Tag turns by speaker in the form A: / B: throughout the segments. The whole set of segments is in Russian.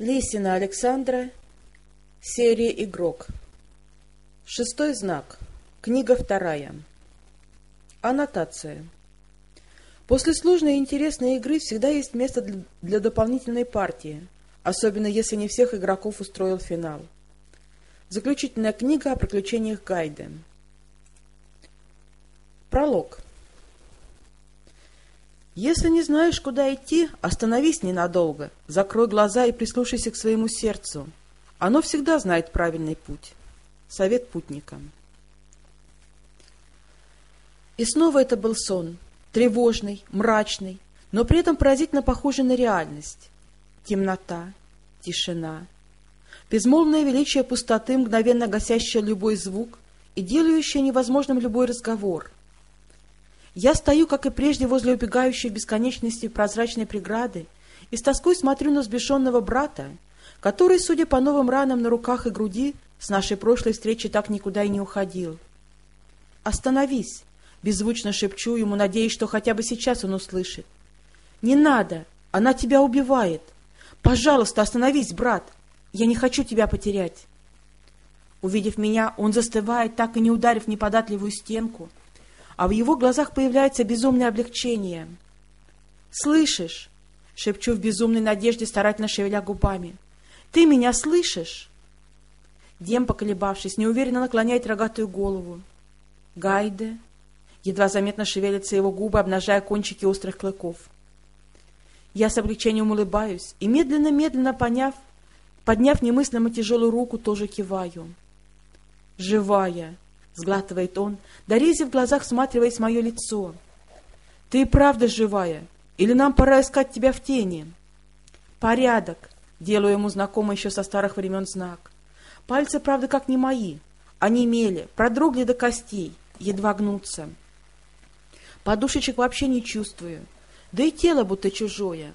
A: Лисина Александра, серия «Игрок». Шестой знак. Книга вторая. Аннотация. После сложной и интересной игры всегда есть место для, дополнительной партии, особенно если не всех игроков устроил финал. Заключительная книга о приключениях Гайде. Пролог. Если не знаешь, куда идти, остановись ненадолго, закрой глаза и прислушайся к своему сердцу. Оно всегда знает правильный путь. Совет путника. И снова это был сон, тревожный, мрачный, но при этом поразительно похожий на реальность. Темнота, тишина, безмолвное величие пустоты, мгновенно гасящее любой звук и делающее невозможным любой разговор — я стою, как и прежде, возле убегающей бесконечности прозрачной преграды и с тоской смотрю на сбешенного брата, который, судя по новым ранам на руках и груди, с нашей прошлой встречи так никуда и не уходил. «Остановись!» — беззвучно шепчу ему, надеясь, что хотя бы сейчас он услышит. «Не надо! Она тебя убивает! Пожалуйста, остановись, брат! Я не хочу тебя потерять!» Увидев меня, он застывает, так и не ударив неподатливую стенку — а в его глазах появляется безумное облегчение. «Слышишь?» — шепчу в безумной надежде, старательно шевеля губами. «Ты меня слышишь?» Дем, поколебавшись, неуверенно наклоняет рогатую голову. «Гайде!» Едва заметно шевелятся его губы, обнажая кончики острых клыков. Я с облегчением улыбаюсь и, медленно-медленно поняв, подняв немыслимо тяжелую руку, тоже киваю. «Живая!» — сглатывает он, дорезив в глазах, всматриваясь в мое лицо. «Ты и правда живая? Или нам пора искать тебя в тени?» «Порядок!» — делаю ему знакомый еще со старых времен знак. Пальцы, правда, как не мои. Они мели, продрогли до костей, едва гнутся. Подушечек вообще не чувствую, да и тело будто чужое.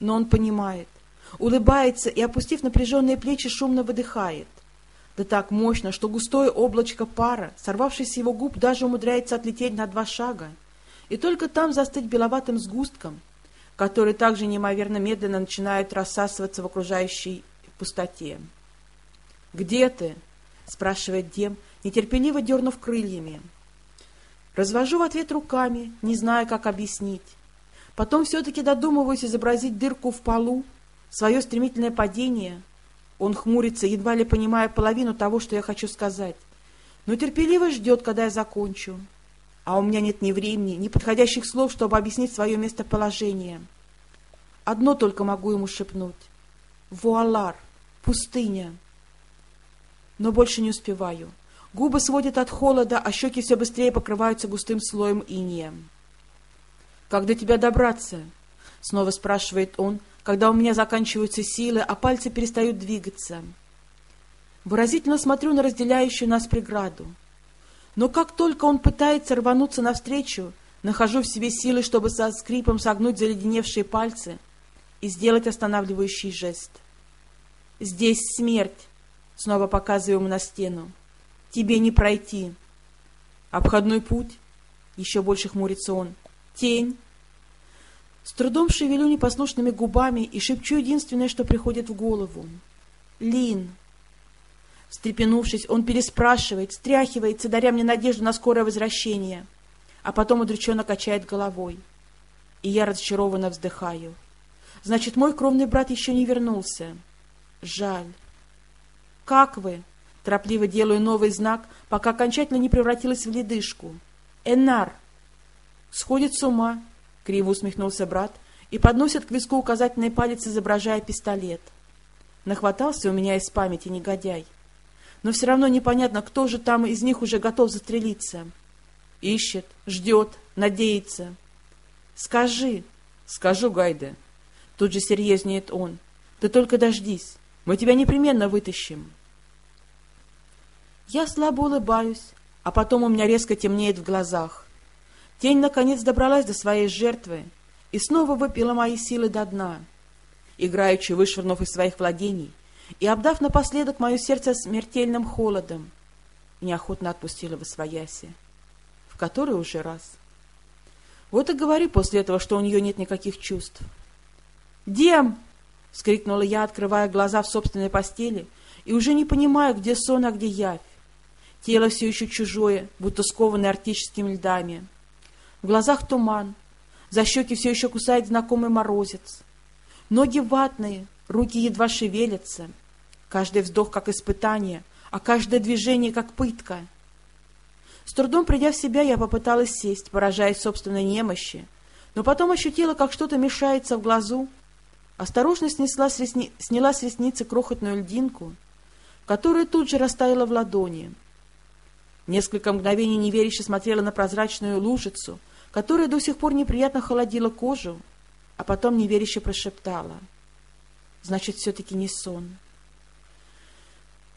A: Но он понимает, улыбается и, опустив напряженные плечи, шумно выдыхает да так мощно, что густое облачко пара, сорвавшись с его губ, даже умудряется отлететь на два шага, и только там застыть беловатым сгустком, который также неимоверно медленно начинает рассасываться в окружающей пустоте. «Где ты?» — спрашивает Дем, нетерпеливо дернув крыльями. Развожу в ответ руками, не зная, как объяснить. Потом все-таки додумываюсь изобразить дырку в полу, свое стремительное падение — он хмурится, едва ли понимая половину того, что я хочу сказать, но терпеливо ждет, когда я закончу. А у меня нет ни времени, ни подходящих слов, чтобы объяснить свое местоположение. Одно только могу ему шепнуть. Вуалар, пустыня. Но больше не успеваю. Губы сводят от холода, а щеки все быстрее покрываются густым слоем иния. «Как до тебя добраться?» — снова спрашивает он, когда у меня заканчиваются силы, а пальцы перестают двигаться. Выразительно смотрю на разделяющую нас преграду. Но как только он пытается рвануться навстречу, нахожу в себе силы, чтобы со скрипом согнуть заледеневшие пальцы и сделать останавливающий жест. «Здесь смерть!» — снова показываю ему на стену. «Тебе не пройти!» «Обходной путь?» — еще больше хмурится он. «Тень!» С трудом шевелю непослушными губами и шепчу единственное, что приходит в голову. «Лин!» Встрепенувшись, он переспрашивает, стряхивается, даря мне надежду на скорое возвращение, а потом удрученно качает головой. И я разочарованно вздыхаю. Значит, мой кровный брат еще не вернулся. Жаль. «Как вы?» Торопливо делаю новый знак, пока окончательно не превратилась в ледышку. «Энар!» Сходит с ума, — криво усмехнулся брат и подносит к виску указательный палец, изображая пистолет. Нахватался у меня из памяти негодяй. Но все равно непонятно, кто же там из них уже готов застрелиться. Ищет, ждет, надеется. «Скажи!» «Скажу, Гайде!» Тут же серьезнеет он. «Ты только дождись, мы тебя непременно вытащим!» Я слабо улыбаюсь, а потом у меня резко темнеет в глазах. Тень, наконец, добралась до своей жертвы и снова выпила мои силы до дна, играючи вышвырнув из своих владений и обдав напоследок мое сердце смертельным холодом, неохотно отпустила в освояси, в который уже раз. Вот и говори после этого, что у нее нет никаких чувств. «Дем!» — вскрикнула я, открывая глаза в собственной постели, и уже не понимая, где сон, а где явь. Тело все еще чужое, будто скованное арктическими льдами. В глазах туман, за щеки все еще кусает знакомый морозец. Ноги ватные, руки едва шевелятся. Каждый вздох как испытание, а каждое движение как пытка. С трудом придя в себя, я попыталась сесть, поражаясь собственной немощи, но потом ощутила, как что-то мешается в глазу. Осторожно снесла с ресни... сняла с ресницы крохотную льдинку, которая тут же растаяла в ладони. Несколько мгновений неверяще смотрела на прозрачную лужицу, которая до сих пор неприятно холодила кожу, а потом неверяще прошептала. Значит, все-таки не сон.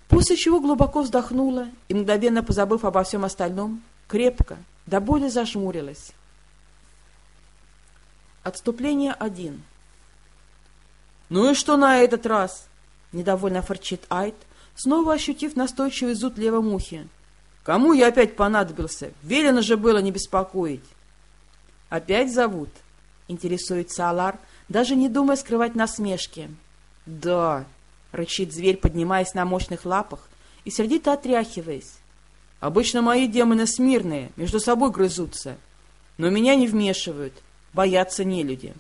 A: После чего глубоко вздохнула и, мгновенно позабыв обо всем остальном, крепко, до боли зажмурилась. Отступление один. «Ну и что на этот раз?» — недовольно форчит Айд, снова ощутив настойчивый зуд левом ухе. «Кому я опять понадобился? Велено же было не беспокоить!» «Опять зовут?» — интересуется Алар, даже не думая скрывать насмешки. «Да!» — рычит зверь, поднимаясь на мощных лапах и сердито отряхиваясь. «Обычно мои демоны смирные, между собой грызутся, но меня не вмешивают, боятся нелюди.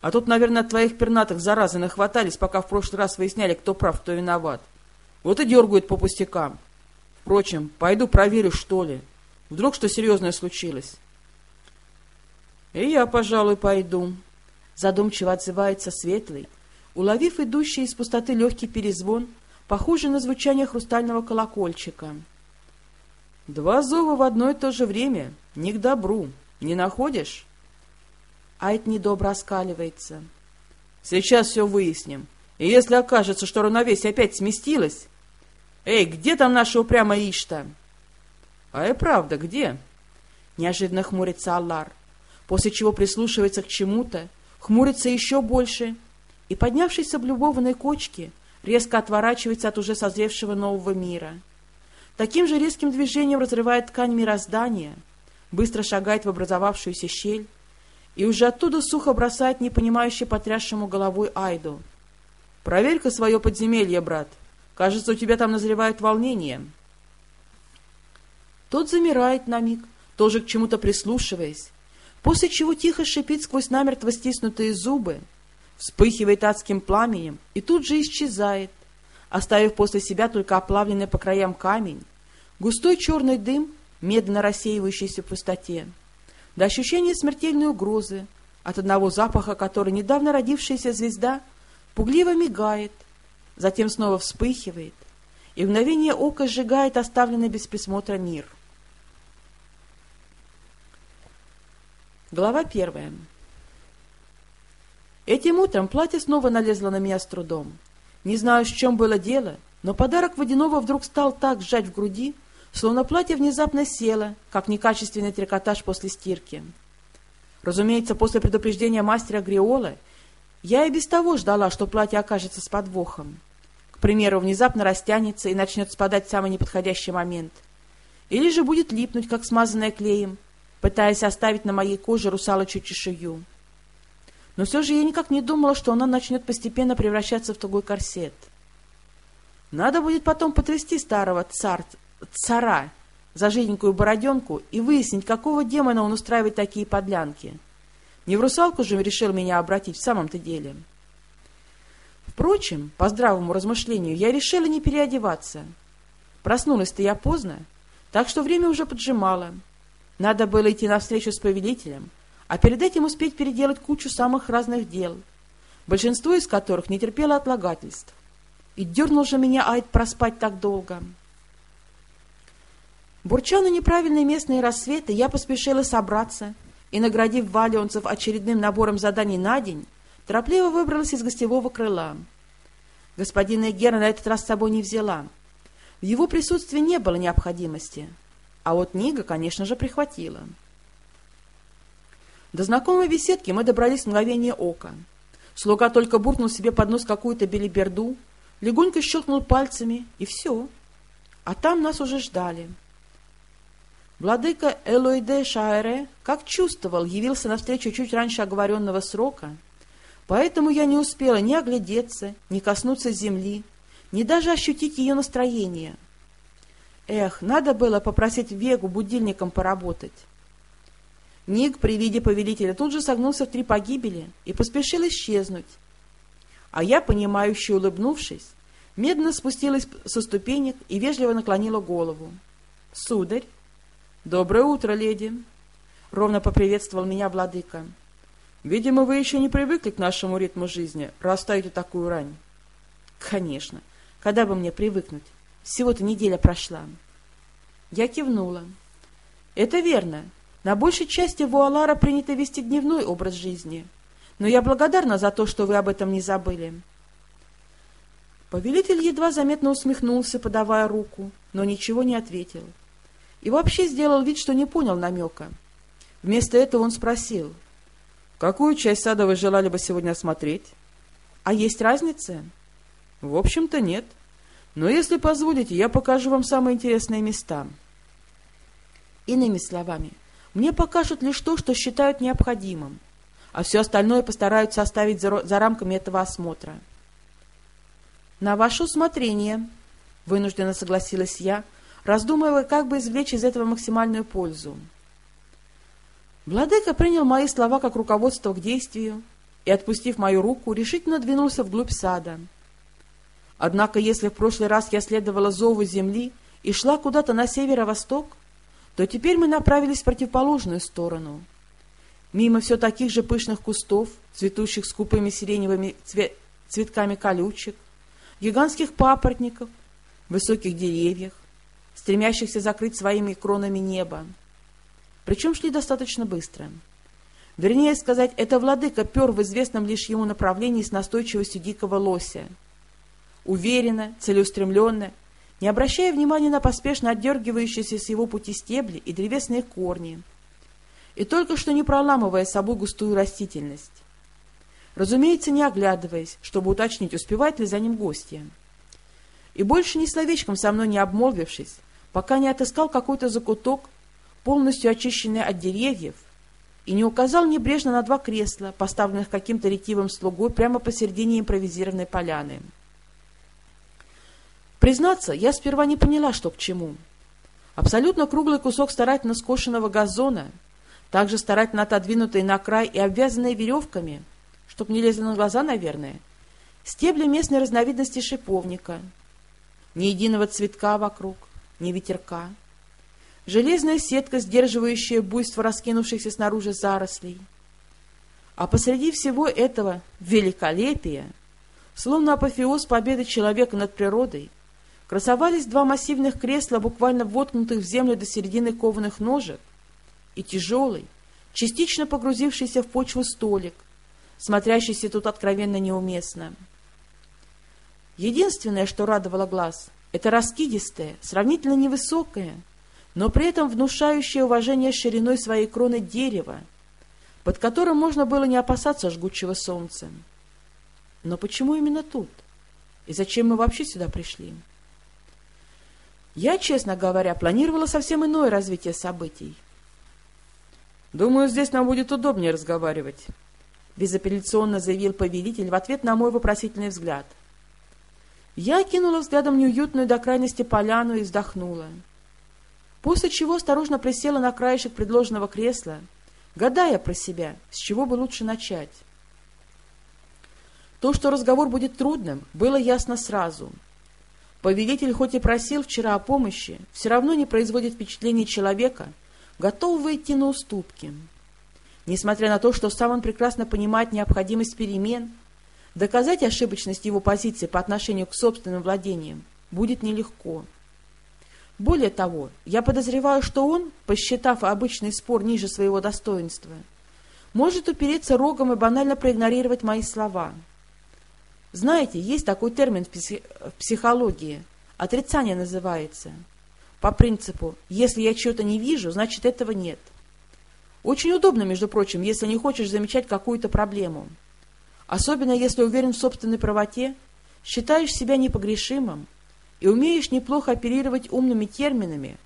A: А тут, наверное, от твоих пернатых заразы нахватались, пока в прошлый раз выясняли, кто прав, кто виноват. Вот и дергают по пустякам. Впрочем, пойду проверю, что ли. Вдруг что серьезное случилось. И я, пожалуй, пойду. Задумчиво отзывается Светлый, уловив идущий из пустоты легкий перезвон, похожий на звучание хрустального колокольчика. Два зова в одно и то же время. Не к добру. Не находишь? Айт недобро оскаливается. Сейчас все выясним. И если окажется, что равновесие опять сместилось... Эй, где там наша упрямая Ишта? А и правда, где? Неожиданно хмурится Аллар, после чего прислушивается к чему-то, хмурится еще больше и, поднявшись с облюбованной кочки, резко отворачивается от уже созревшего нового мира. Таким же резким движением разрывает ткань мироздания, быстро шагает в образовавшуюся щель, и уже оттуда сухо бросает непонимающе потрясшему головой Айду. «Проверь-ка свое подземелье, брат. Кажется, у тебя там назревает волнение». Тот замирает на миг, тоже к чему-то прислушиваясь, после чего тихо шипит сквозь намертво стиснутые зубы, вспыхивает адским пламенем и тут же исчезает, оставив после себя только оплавленный по краям камень, густой черный дым, медленно рассеивающийся в пустоте до ощущения смертельной угрозы, от одного запаха который недавно родившаяся звезда пугливо мигает, затем снова вспыхивает и мгновение ока сжигает оставленный без присмотра мир. Глава первая. Этим утром платье снова налезло на меня с трудом. Не знаю, с чем было дело, но подарок водяного вдруг стал так сжать в груди, словно платье внезапно село, как некачественный трикотаж после стирки. Разумеется, после предупреждения мастера Гриола я и без того ждала, что платье окажется с подвохом. К примеру, внезапно растянется и начнет спадать в самый неподходящий момент. Или же будет липнуть, как смазанное клеем, пытаясь оставить на моей коже русалочью чешую. Но все же я никак не думала, что она начнет постепенно превращаться в тугой корсет. Надо будет потом потрясти старого цар цара за жиденькую бороденку и выяснить, какого демона он устраивает такие подлянки. Не в русалку же решил меня обратить в самом-то деле. Впрочем, по здравому размышлению, я решила не переодеваться. Проснулась-то я поздно, так что время уже поджимало. Надо было идти навстречу с повелителем, а перед этим успеть переделать кучу самых разных дел, большинство из которых не терпело отлагательств. И дернул же меня Айд проспать так долго. Бурча на неправильные местные рассветы, я поспешила собраться и, наградив валионцев очередным набором заданий на день, торопливо выбралась из гостевого крыла. Господина Гера на этот раз с собой не взяла. В его присутствии не было необходимости, а вот Нига, конечно же, прихватила. До знакомой беседки мы добрались в мгновение ока. Слуга только буркнул себе под нос какую-то белиберду, легонько щелкнул пальцами, и все. А там нас уже ждали. Владыка Элойде Шаэре, как чувствовал, явился навстречу чуть раньше оговоренного срока, Поэтому я не успела ни оглядеться, ни коснуться земли, ни даже ощутить ее настроение. Эх, надо было попросить Вегу будильником поработать. Ник при виде повелителя тут же согнулся в три погибели и поспешил исчезнуть. А я, понимающе улыбнувшись, медленно спустилась со ступенек и вежливо наклонила голову. — Сударь! — Доброе утро, леди! — ровно поприветствовал меня владыка. — Видимо, вы еще не привыкли к нашему ритму жизни, раз такую рань. — Конечно. Когда бы мне привыкнуть? Всего-то неделя прошла. Я кивнула. — Это верно. На большей части Вуалара принято вести дневной образ жизни. Но я благодарна за то, что вы об этом не забыли. Повелитель едва заметно усмехнулся, подавая руку, но ничего не ответил. И вообще сделал вид, что не понял намека. Вместо этого он спросил. «Какую часть сада вы желали бы сегодня осмотреть?» «А есть разница?» «В общем-то, нет. Но если позволите, я покажу вам самые интересные места». Иными словами, мне покажут лишь то, что считают необходимым, а все остальное постараются оставить за, за рамками этого осмотра. «На ваше усмотрение», — вынужденно согласилась я, раздумывая, как бы извлечь из этого максимальную пользу. Владыка принял мои слова как руководство к действию и, отпустив мою руку, решительно двинулся вглубь сада. Однако, если в прошлый раз я следовала зову земли и шла куда-то на северо-восток, то теперь мы направились в противоположную сторону. Мимо все таких же пышных кустов, цветущих скупыми сиреневыми цве цветками колючек, гигантских папоротников, высоких деревьев, стремящихся закрыть своими кронами небо. Причем шли достаточно быстро. Вернее сказать, это владыка пер в известном лишь ему направлении с настойчивостью дикого лося. Уверенно, целеустремленно, не обращая внимания на поспешно отдергивающиеся с его пути стебли и древесные корни, и только что не проламывая собой густую растительность. Разумеется, не оглядываясь, чтобы уточнить, успевает ли за ним гостья. И больше ни словечком со мной не обмолвившись, пока не отыскал какой-то закуток, полностью очищенный от деревьев, и не указал небрежно на два кресла, поставленных каким-то ретивым слугой прямо посередине импровизированной поляны. Признаться, я сперва не поняла, что к чему. Абсолютно круглый кусок старательно скошенного газона, также старательно отодвинутый на край и обвязанный веревками, чтоб не лезли на глаза, наверное, стебли местной разновидности шиповника, ни единого цветка вокруг, ни ветерка, железная сетка, сдерживающая буйство раскинувшихся снаружи зарослей. А посреди всего этого великолепия, словно апофеоз победы человека над природой, красовались два массивных кресла, буквально воткнутых в землю до середины кованых ножек, и тяжелый, частично погрузившийся в почву столик, смотрящийся тут откровенно неуместно. Единственное, что радовало глаз, это раскидистое, сравнительно невысокое, но при этом внушающее уважение шириной своей кроны дерева, под которым можно было не опасаться жгучего солнца. Но почему именно тут? И зачем мы вообще сюда пришли? Я, честно говоря, планировала совсем иное развитие событий. «Думаю, здесь нам будет удобнее разговаривать», — безапелляционно заявил повелитель в ответ на мой вопросительный взгляд. Я кинула взглядом неуютную до крайности поляну и вздохнула. После чего осторожно присела на краешек предложенного кресла, гадая про себя, с чего бы лучше начать. То, что разговор будет трудным, было ясно сразу — Повелитель хоть и просил вчера о помощи, все равно не производит впечатления человека, готового идти на уступки. Несмотря на то, что сам он прекрасно понимает необходимость перемен, доказать ошибочность его позиции по отношению к собственным владениям будет нелегко. Более того, я подозреваю, что он, посчитав обычный спор ниже своего достоинства, может упереться рогом и банально проигнорировать мои слова – знаете, есть такой термин в, психологии. Отрицание называется. По принципу, если я чего-то не вижу, значит этого нет. Очень удобно, между прочим, если не хочешь замечать какую-то проблему. Особенно если уверен в собственной правоте, считаешь себя непогрешимым и умеешь неплохо оперировать умными терминами,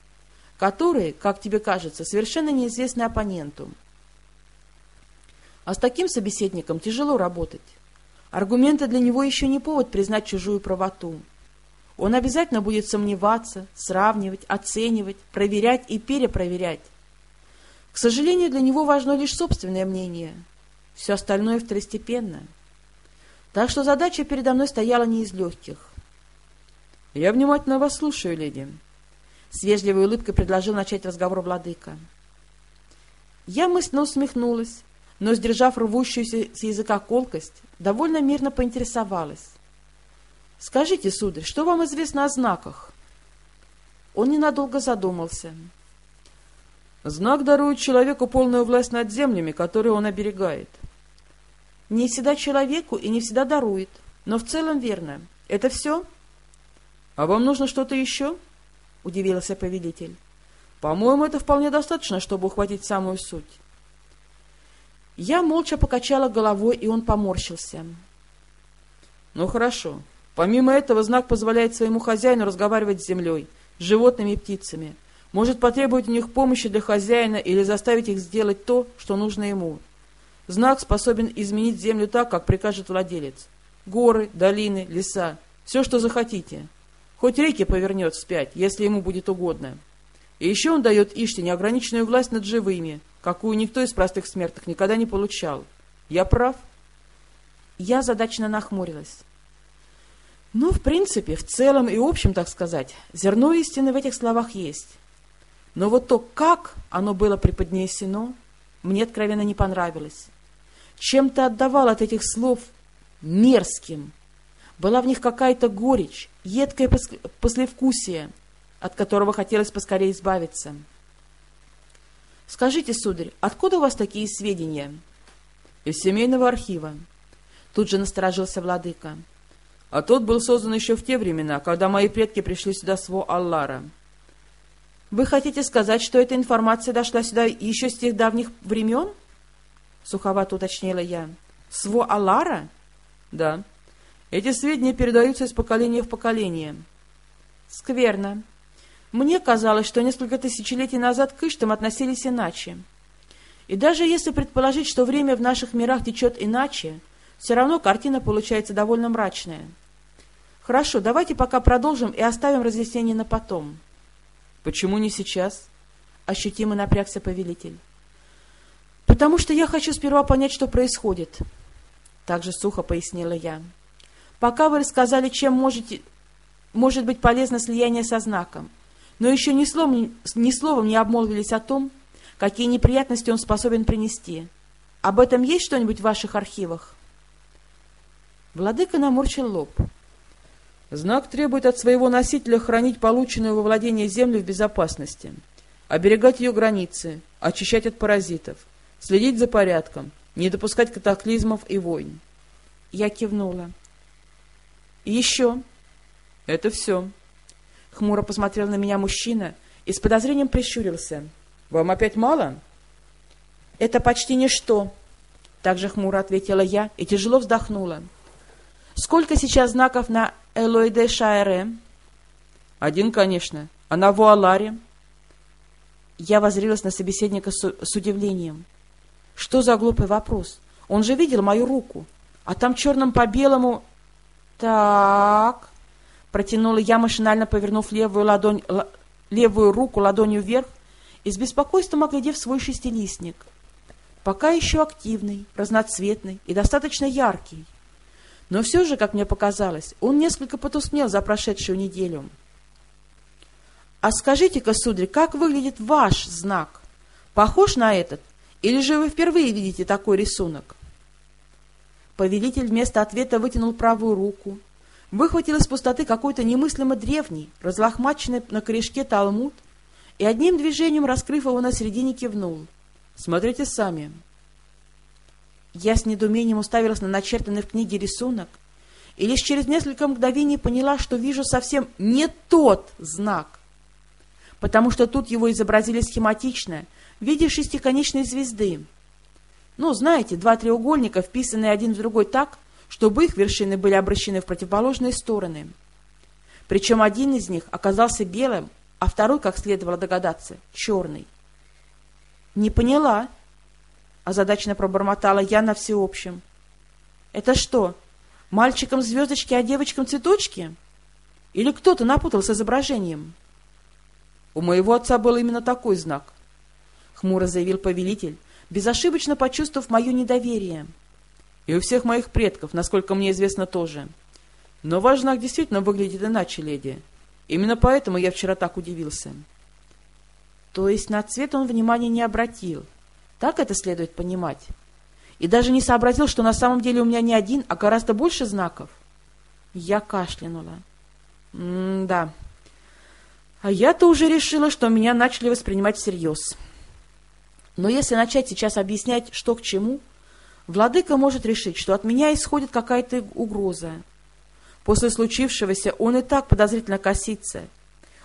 A: которые, как тебе кажется, совершенно неизвестны оппоненту. А с таким собеседником тяжело работать. Аргументы для него еще не повод признать чужую правоту. Он обязательно будет сомневаться, сравнивать, оценивать, проверять и перепроверять. К сожалению, для него важно лишь собственное мнение. Все остальное второстепенно. Так что задача передо мной стояла не из легких. — Я внимательно вас слушаю, леди. С вежливой улыбкой предложил начать разговор владыка. Я мысленно усмехнулась, но, сдержав рвущуюся с языка колкость, довольно мирно поинтересовалась. — Скажите, сударь, что вам известно о знаках? Он ненадолго задумался. — Знак дарует человеку полную власть над землями, которые он оберегает. — Не всегда человеку и не всегда дарует, но в целом верно. Это все? — А вам нужно что-то еще? — удивился повелитель. — По-моему, это вполне достаточно, чтобы ухватить самую суть. Я молча покачала головой, и он поморщился. — Ну, хорошо. Помимо этого, знак позволяет своему хозяину разговаривать с землей, с животными и птицами. Может потребовать у них помощи для хозяина или заставить их сделать то, что нужно ему. Знак способен изменить землю так, как прикажет владелец. Горы, долины, леса — все, что захотите. Хоть реки повернет вспять, если ему будет угодно. И еще он дает Иште неограниченную власть над живыми, какую никто из простых смертных никогда не получал. Я прав? Я задачно нахмурилась. Ну, в принципе, в целом и общем, так сказать, зерно истины в этих словах есть. Но вот то, как оно было преподнесено, мне откровенно не понравилось. Чем-то отдавал от этих слов мерзким. Была в них какая-то горечь, едкое послевкусие, от которого хотелось поскорее избавиться. «Скажите, сударь, откуда у вас такие сведения?» «Из семейного архива». Тут же насторожился владыка. «А тот был создан еще в те времена, когда мои предки пришли сюда с Во-Аллара». «Вы хотите сказать, что эта информация дошла сюда еще с тех давних времен?» Суховато уточнила я. «С Во-Аллара?» «Да. Эти сведения передаются из поколения в поколение». «Скверно. Мне казалось, что несколько тысячелетий назад к Иштам относились иначе. И даже если предположить, что время в наших мирах течет иначе, все равно картина получается довольно мрачная. Хорошо, давайте пока продолжим и оставим разъяснение на потом. Почему не сейчас? Ощутимо напрягся повелитель. Потому что я хочу сперва понять, что происходит. Также сухо пояснила я. Пока вы рассказали, чем можете, может быть полезно слияние со знаком, но еще ни словом, ни словом не обмолвились о том, какие неприятности он способен принести. Об этом есть что-нибудь в ваших архивах? Владыка наморщил лоб. Знак требует от своего носителя хранить полученную во владение землю в безопасности, оберегать ее границы, очищать от паразитов, следить за порядком, не допускать катаклизмов и войн. Я кивнула. Еще. Это все. Хмуро посмотрел на меня мужчина и с подозрением прищурился. «Вам опять мало?» «Это почти ничто», — также хмуро ответила я и тяжело вздохнула. «Сколько сейчас знаков на Элоиде Шаэре?» «Один, конечно. А на Вуаларе?» Я возрилась на собеседника с, с удивлением. «Что за глупый вопрос? Он же видел мою руку. А там черным по белому...» «Так...» Протянула я, машинально повернув левую, ладонь, левую руку ладонью вверх и с беспокойством оглядев свой шестилистник. Пока еще активный, разноцветный и достаточно яркий. Но все же, как мне показалось, он несколько потускнел за прошедшую неделю. «А скажите-ка, сударь, как выглядит ваш знак? Похож на этот? Или же вы впервые видите такой рисунок?» Повелитель вместо ответа вытянул правую руку, выхватил из пустоты какой-то немыслимо древний, разлохмаченный на корешке талмуд и одним движением, раскрыв его на середине, кивнул. «Смотрите сами». Я с недоумением уставилась на начертанный в книге рисунок и лишь через несколько мгновений поняла, что вижу совсем не тот знак, потому что тут его изобразили схематично в виде шестиконечной звезды. Ну, знаете, два треугольника, вписанные один в другой так, чтобы их вершины были обращены в противоположные стороны. Причем один из них оказался белым, а второй, как следовало догадаться, черный. «Не поняла». — озадаченно пробормотала я на всеобщем. «Это что, мальчикам звездочки, а девочкам цветочки? Или кто-то напутал с изображением?»
B: «У моего отца был именно такой знак», — хмуро заявил повелитель, безошибочно почувствовав мое недоверие. «И у всех моих предков, насколько мне известно, тоже. Но ваш знак действительно выглядит иначе, леди. Именно поэтому я вчера так удивился».
A: То есть на цвет он внимания не обратил. Так это следует понимать. И даже не сообразил, что на самом деле у меня не один, а гораздо больше знаков. Я кашлянула. М-да. А я-то уже решила, что меня начали воспринимать всерьез. Но если начать сейчас объяснять, что к чему, владыка может решить, что от меня исходит какая-то угроза. После случившегося он и так подозрительно косится —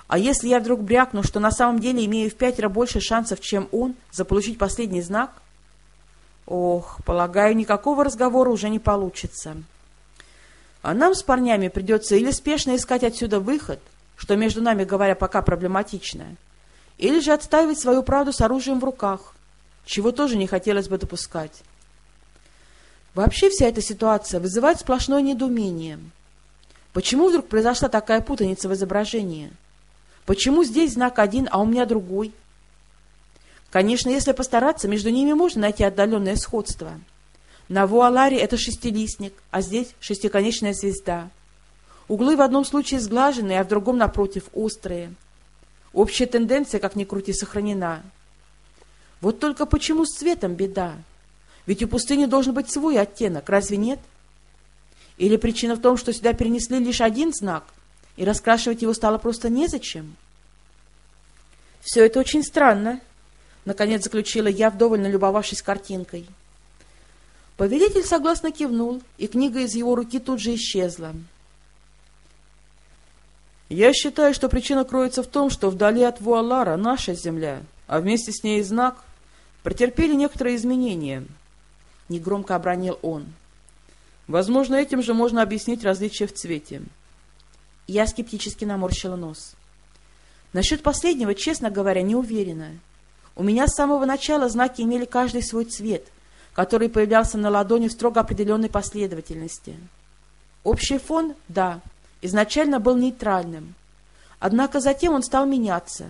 A: а если я вдруг брякну, что на самом деле имею в пятеро больше шансов, чем он, заполучить последний знак? Ох, полагаю, никакого разговора уже не получится. А нам с парнями придется или спешно искать отсюда выход, что, между нами говоря, пока проблематично, или же отстаивать свою правду с оружием в руках, чего тоже не хотелось бы допускать. Вообще вся эта ситуация вызывает сплошное недоумение. Почему вдруг произошла такая путаница в изображении? — Почему здесь знак один, а у меня другой? Конечно, если постараться, между ними можно найти отдаленное сходство. На вуаларе это шестилистник, а здесь шестиконечная звезда. Углы в одном случае сглаженные, а в другом, напротив, острые. Общая тенденция, как ни крути, сохранена. Вот только почему с цветом беда? Ведь у пустыни должен быть свой оттенок, разве нет? Или причина в том, что сюда перенесли лишь один знак, и раскрашивать его стало просто незачем. «Все это очень странно», — наконец заключила я, вдоволь налюбовавшись картинкой. Повелитель согласно кивнул, и книга из его руки тут же исчезла.
B: «Я считаю, что причина кроется в том, что вдали от Вуалара наша земля, а вместе с ней знак, претерпели некоторые изменения», — негромко обронил он. «Возможно, этим же можно объяснить различия в цвете».
A: Я скептически наморщила нос. Насчет последнего, честно говоря, не уверена. У меня с самого начала знаки имели каждый свой цвет, который появлялся на ладони в строго определенной последовательности. Общий фон, да, изначально был нейтральным. Однако затем он стал меняться.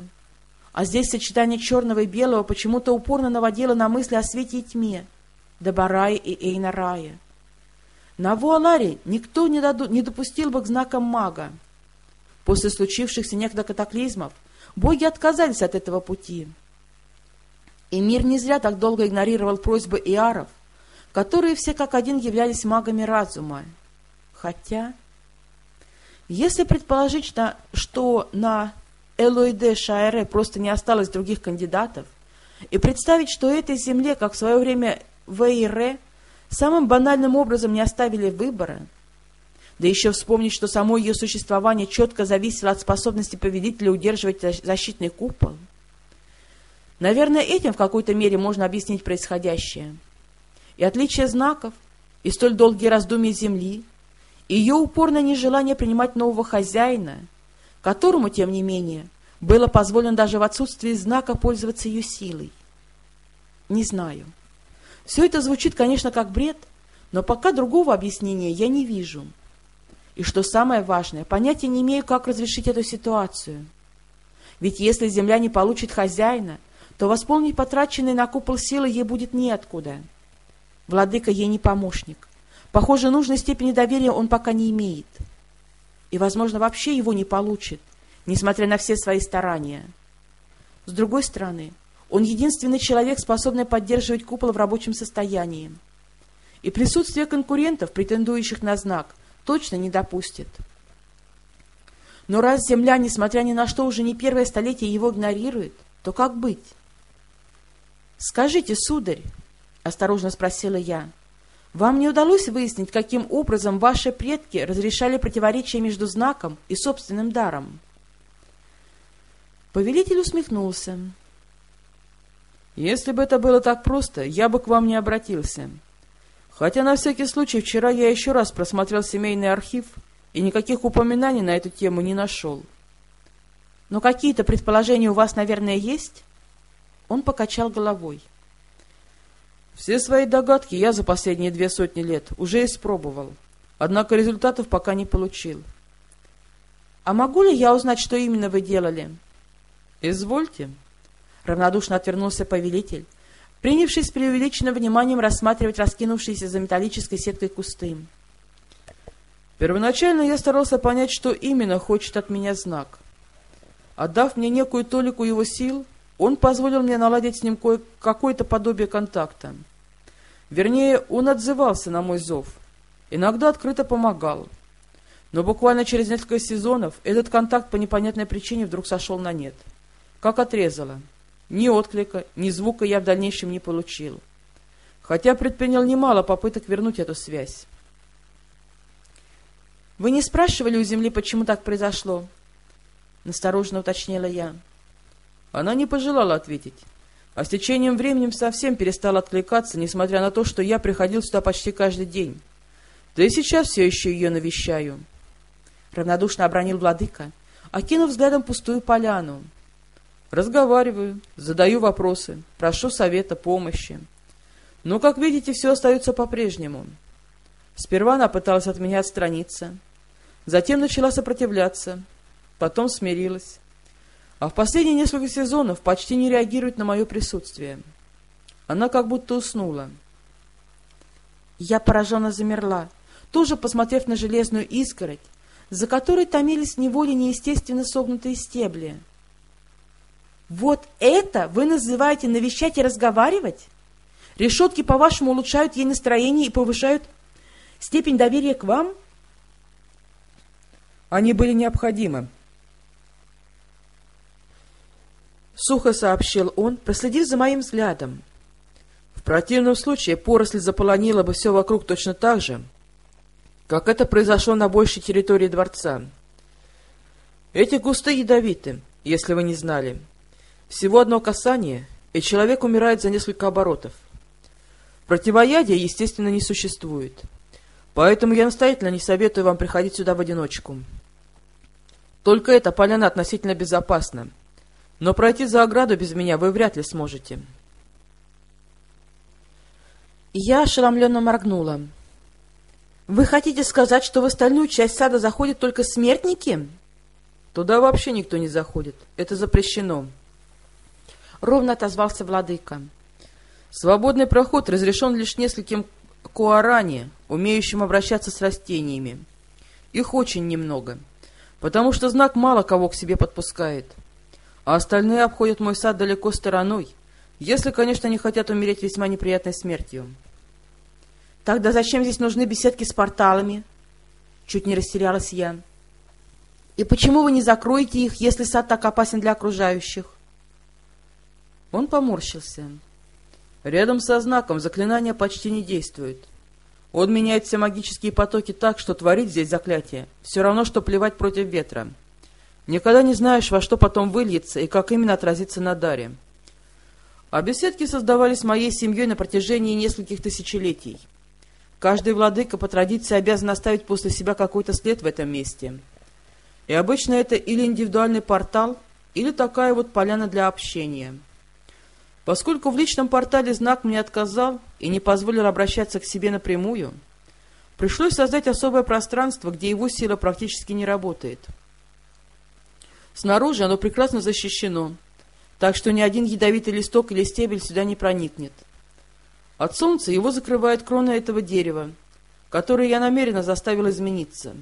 A: А здесь сочетание черного и белого почему-то упорно наводило на мысли о свете и тьме, Дабарае и Эйнарае. На Вуаларе никто не, доду, не допустил бы к знакам мага, После случившихся некогда катаклизмов боги отказались от этого пути. И мир не зря так долго игнорировал просьбы иаров, которые все как один являлись магами разума. Хотя, если предположить, что на Элоиде Шаэре просто не осталось других кандидатов, и представить, что этой земле, как в свое время в Эйре, самым банальным образом не оставили выбора – да еще вспомнить, что само ее существование четко зависело от способности повелителя удерживать защитный купол. Наверное, этим в какой-то мере можно объяснить происходящее. И отличие знаков, и столь долгие раздумья Земли, и ее упорное нежелание принимать нового хозяина, которому, тем не менее, было позволено даже в отсутствии знака пользоваться ее силой. Не знаю. Все это звучит, конечно, как бред, но пока другого объяснения я не вижу. И что самое важное, понятия не имею, как разрешить эту ситуацию. Ведь если земля не получит хозяина, то восполнить потраченные на купол силы ей будет неоткуда. Владыка ей не помощник. Похоже, нужной степени доверия он пока не имеет. И, возможно, вообще его не получит, несмотря на все свои старания. С другой стороны, он единственный человек, способный поддерживать купол в рабочем состоянии. И присутствие конкурентов, претендующих на знак, точно не допустит. Но раз Земля, несмотря ни на что, уже не первое столетие его игнорирует, то как быть? «Скажите, сударь», — осторожно спросила я, — «вам не удалось выяснить, каким образом ваши предки разрешали противоречия между знаком и собственным даром?» Повелитель усмехнулся.
B: «Если бы это было так просто, я бы к вам не обратился. Хотя на всякий случай вчера я еще раз просмотрел семейный архив и никаких упоминаний на эту тему не нашел.
A: Но какие-то предположения у вас, наверное, есть? Он покачал головой.
B: Все свои догадки я за последние две сотни лет уже испробовал, однако результатов пока не получил.
A: А могу ли я узнать, что именно вы делали?
B: Извольте.
A: Равнодушно отвернулся повелитель, принявшись с преувеличенным вниманием рассматривать раскинувшиеся за металлической сеткой кусты.
B: Первоначально я старался понять, что именно хочет от меня знак. Отдав мне некую толику его сил, он позволил мне наладить с ним какое-то подобие контакта. Вернее, он отзывался на мой зов, иногда открыто помогал. Но буквально через несколько сезонов этот контакт по непонятной причине вдруг сошел на нет. Как отрезало. Ни отклика, ни звука я в дальнейшем не получил. Хотя предпринял немало попыток вернуть эту связь.
A: «Вы не спрашивали у Земли, почему так произошло?» Настороженно уточнила я.
B: Она не пожелала ответить. А с течением времени совсем перестала откликаться, несмотря на то, что я приходил сюда почти каждый день. Да и сейчас все еще ее навещаю.
A: Равнодушно обронил владыка, окинув взглядом пустую поляну.
B: Разговариваю, задаю вопросы, прошу совета, помощи. Но, как видите, все остается по-прежнему. Сперва она пыталась от меня отстраниться, затем начала сопротивляться, потом смирилась. А в последние несколько сезонов почти не реагирует на мое присутствие. Она как будто уснула.
A: Я пораженно замерла, тоже посмотрев на железную изгородь, за которой томились неволе неестественно согнутые стебли — вот это вы называете навещать и разговаривать? Решетки, по-вашему, улучшают ей настроение и повышают степень доверия к вам?
B: Они были необходимы. Сухо сообщил он, проследив за моим взглядом. В противном случае поросль заполонила бы все вокруг точно так же, как это произошло на большей территории дворца. Эти кусты ядовиты, если вы не знали. Всего одно касание, и человек умирает за несколько оборотов. Противоядия, естественно, не существует. Поэтому я настоятельно не советую вам приходить сюда в одиночку. Только эта поляна относительно безопасна. Но пройти за ограду без меня вы вряд ли сможете.
A: Я ошеломленно моргнула. «Вы хотите сказать, что в остальную часть сада заходят только смертники?»
B: «Туда вообще никто не заходит. Это запрещено».
A: — ровно отозвался владыка.
B: «Свободный проход разрешен лишь нескольким куарани, умеющим обращаться с растениями. Их очень немного, потому что знак мало кого к себе подпускает. А остальные обходят мой сад далеко стороной, если, конечно, не хотят умереть весьма неприятной смертью».
A: «Тогда зачем здесь нужны беседки с порталами?» Чуть не растерялась я. «И почему вы не закроете их, если сад так опасен для окружающих?»
B: Он поморщился. Рядом со знаком заклинания почти не действуют. Он меняет все магические потоки так, что творить здесь заклятие все равно, что плевать против ветра. Никогда не знаешь, во что потом выльется и как именно отразится на даре. А беседки создавались моей семьей на протяжении нескольких тысячелетий. Каждый владыка по традиции обязан оставить после себя какой-то след в этом месте. И обычно это или индивидуальный портал, или такая вот поляна для общения — Поскольку в личном портале знак мне отказал и не позволил обращаться к себе напрямую, пришлось создать особое пространство, где его сила практически не работает. Снаружи оно прекрасно защищено, так что ни один ядовитый листок или стебель сюда не проникнет. От солнца его закрывает крона этого дерева, которое я намеренно заставил измениться.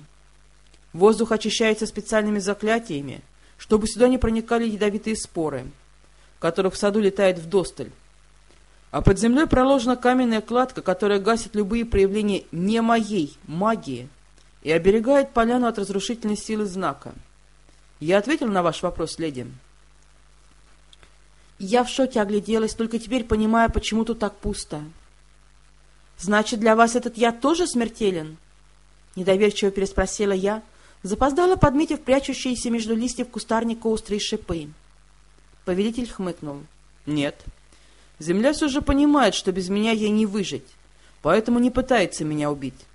B: Воздух очищается специальными заклятиями, чтобы сюда не проникали ядовитые споры — которых в саду летает вдосталь. А под землей проложена каменная кладка, которая гасит любые проявления не моей магии и оберегает поляну от разрушительной силы знака. Я ответил на ваш вопрос, леди.
A: Я в шоке огляделась, только теперь понимая, почему тут так пусто. Значит, для вас этот яд тоже смертелен? Недоверчиво переспросила я, запоздала, подметив прячущиеся между листьев кустарника острые шипы.
B: Повелитель хмыкнул. «Нет. Земля все же понимает, что без меня ей не выжить, поэтому не пытается меня убить.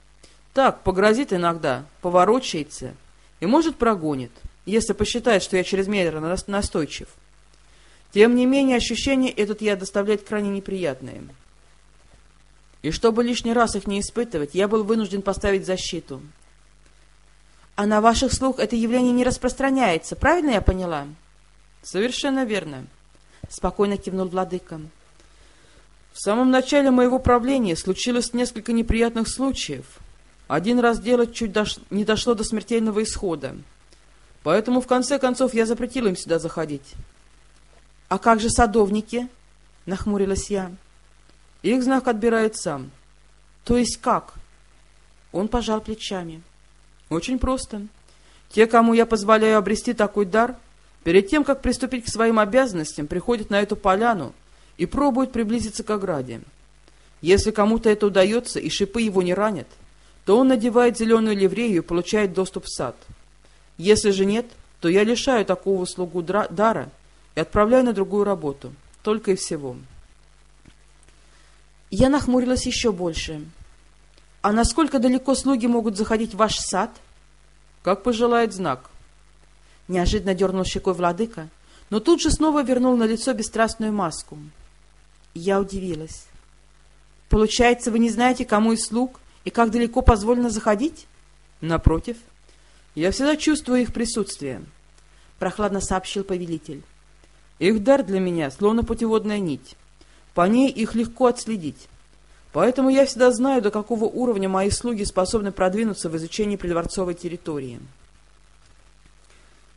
B: Так, погрозит иногда, поворочается и, может, прогонит, если посчитает, что я чрезмерно настойчив. Тем не менее, ощущение этот я доставляет крайне неприятное. И чтобы лишний раз их не испытывать, я был вынужден поставить защиту.
A: А на ваших слух это явление не распространяется, правильно я поняла?
B: Совершенно верно.
A: Спокойно кивнул владыка.
B: В самом начале моего правления случилось несколько неприятных случаев. Один раз дело чуть дош... не дошло до смертельного исхода. Поэтому, в конце концов, я запретил им сюда заходить.
A: — А как же садовники? — нахмурилась я.
B: — Их знак отбирает сам.
A: — То есть как? Он пожал плечами.
B: — Очень просто. Те, кому я позволяю обрести такой дар, перед тем, как приступить к своим обязанностям, приходят на эту поляну и пробуют приблизиться к ограде. Если кому-то это удается и шипы его не ранят, то он надевает зеленую ливрею и получает доступ в сад — если же нет, то я лишаю такого слугу дара и отправляю на другую работу. Только и всего.
A: Я нахмурилась еще больше. А насколько далеко слуги могут заходить в ваш сад?
B: Как пожелает знак.
A: Неожиданно дернул щекой владыка, но тут же снова вернул на лицо бесстрастную маску. Я удивилась. Получается, вы не знаете, кому из слуг и как далеко позволено заходить?
B: Напротив, — я всегда чувствую их присутствие, — прохладно сообщил повелитель. Их дар для меня словно путеводная нить. По ней их легко отследить. Поэтому я всегда знаю, до какого уровня мои слуги способны продвинуться в изучении придворцовой территории.
A: —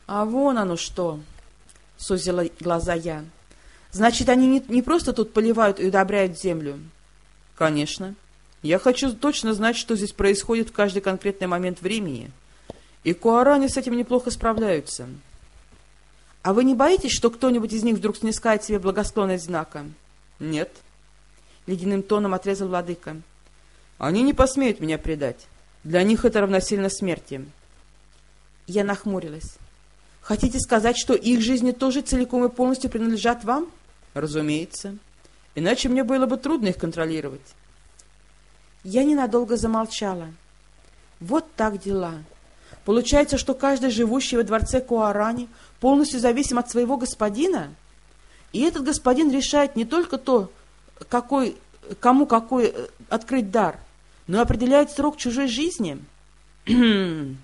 A: А вон оно что! — сузила глаза я. — Значит, они не, не просто тут поливают и удобряют землю?
B: — Конечно. Я хочу точно знать, что здесь происходит в каждый конкретный момент времени — и куарани с этим неплохо справляются.
A: — А вы не боитесь, что кто-нибудь из них вдруг снискает себе благосклонность знака?
B: — Нет.
A: — ледяным тоном отрезал владыка.
B: — Они не посмеют меня предать. Для них это равносильно смерти.
A: Я нахмурилась. — Хотите сказать, что их жизни тоже целиком и полностью принадлежат вам?
B: — Разумеется. Иначе мне было бы трудно их контролировать.
A: Я ненадолго замолчала. Вот так дела. — Получается, что каждый живущий во дворце Куарани полностью зависим от своего господина? И этот господин решает не только то, какой, кому какой э, открыть дар, но и определяет срок чужой жизни.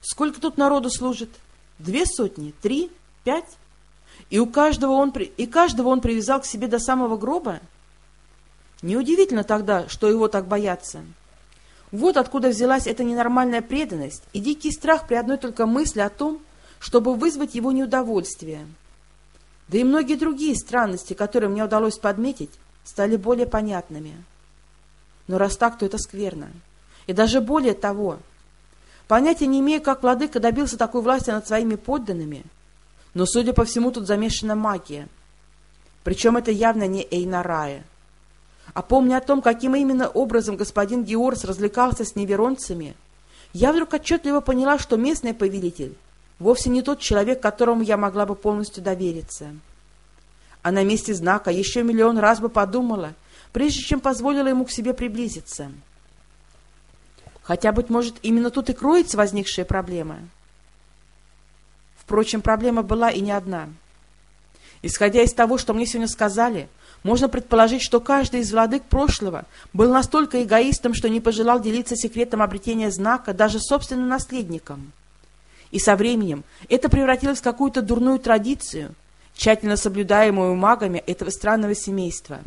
A: Сколько тут народу служит? Две сотни? Три? Пять? И у каждого он, и каждого он привязал к себе до самого гроба? Неудивительно тогда, что его так боятся. Вот откуда взялась эта ненормальная преданность и дикий страх при одной только мысли о том, чтобы вызвать его неудовольствие. Да и многие другие странности, которые мне удалось подметить, стали более понятными. Но раз так, то это скверно. И даже более того, понятия не имею, как владыка добился такой власти над своими подданными, но, судя по всему, тут замешана магия. Причем это явно не Эйнарая. А помня о том, каким именно образом господин Георс развлекался с неверонцами, я вдруг отчетливо поняла, что местный повелитель вовсе не тот человек, которому я могла бы полностью довериться. А на месте знака еще миллион раз бы подумала, прежде чем позволила ему к себе приблизиться. Хотя, быть может, именно тут и кроется возникшая проблема. Впрочем, проблема была и не одна. Исходя из того, что мне сегодня сказали, можно предположить, что каждый из владык прошлого был настолько эгоистом, что не пожелал делиться секретом обретения знака даже собственным наследником. И со временем это превратилось в какую-то дурную традицию, тщательно соблюдаемую магами этого странного семейства.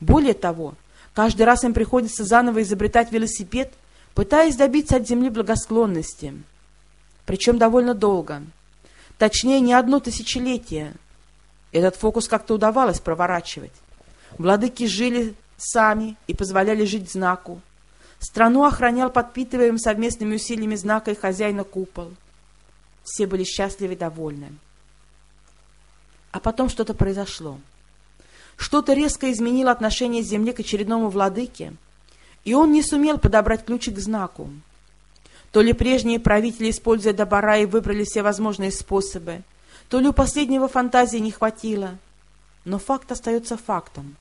A: Более того, каждый раз им приходится заново изобретать велосипед, пытаясь добиться от земли благосклонности. Причем довольно долго. Точнее, не одно тысячелетие – этот фокус как-то удавалось проворачивать. Владыки жили сами и позволяли жить знаку. Страну охранял подпитываемым совместными усилиями знака и хозяина купол. Все были счастливы и довольны. А потом что-то произошло. Что-то резко изменило отношение Земли к очередному владыке, и он не сумел подобрать ключик к знаку. То ли прежние правители, используя Добара, выбрали все возможные способы, то ли у последнего фантазии не хватило. Но факт остается фактом.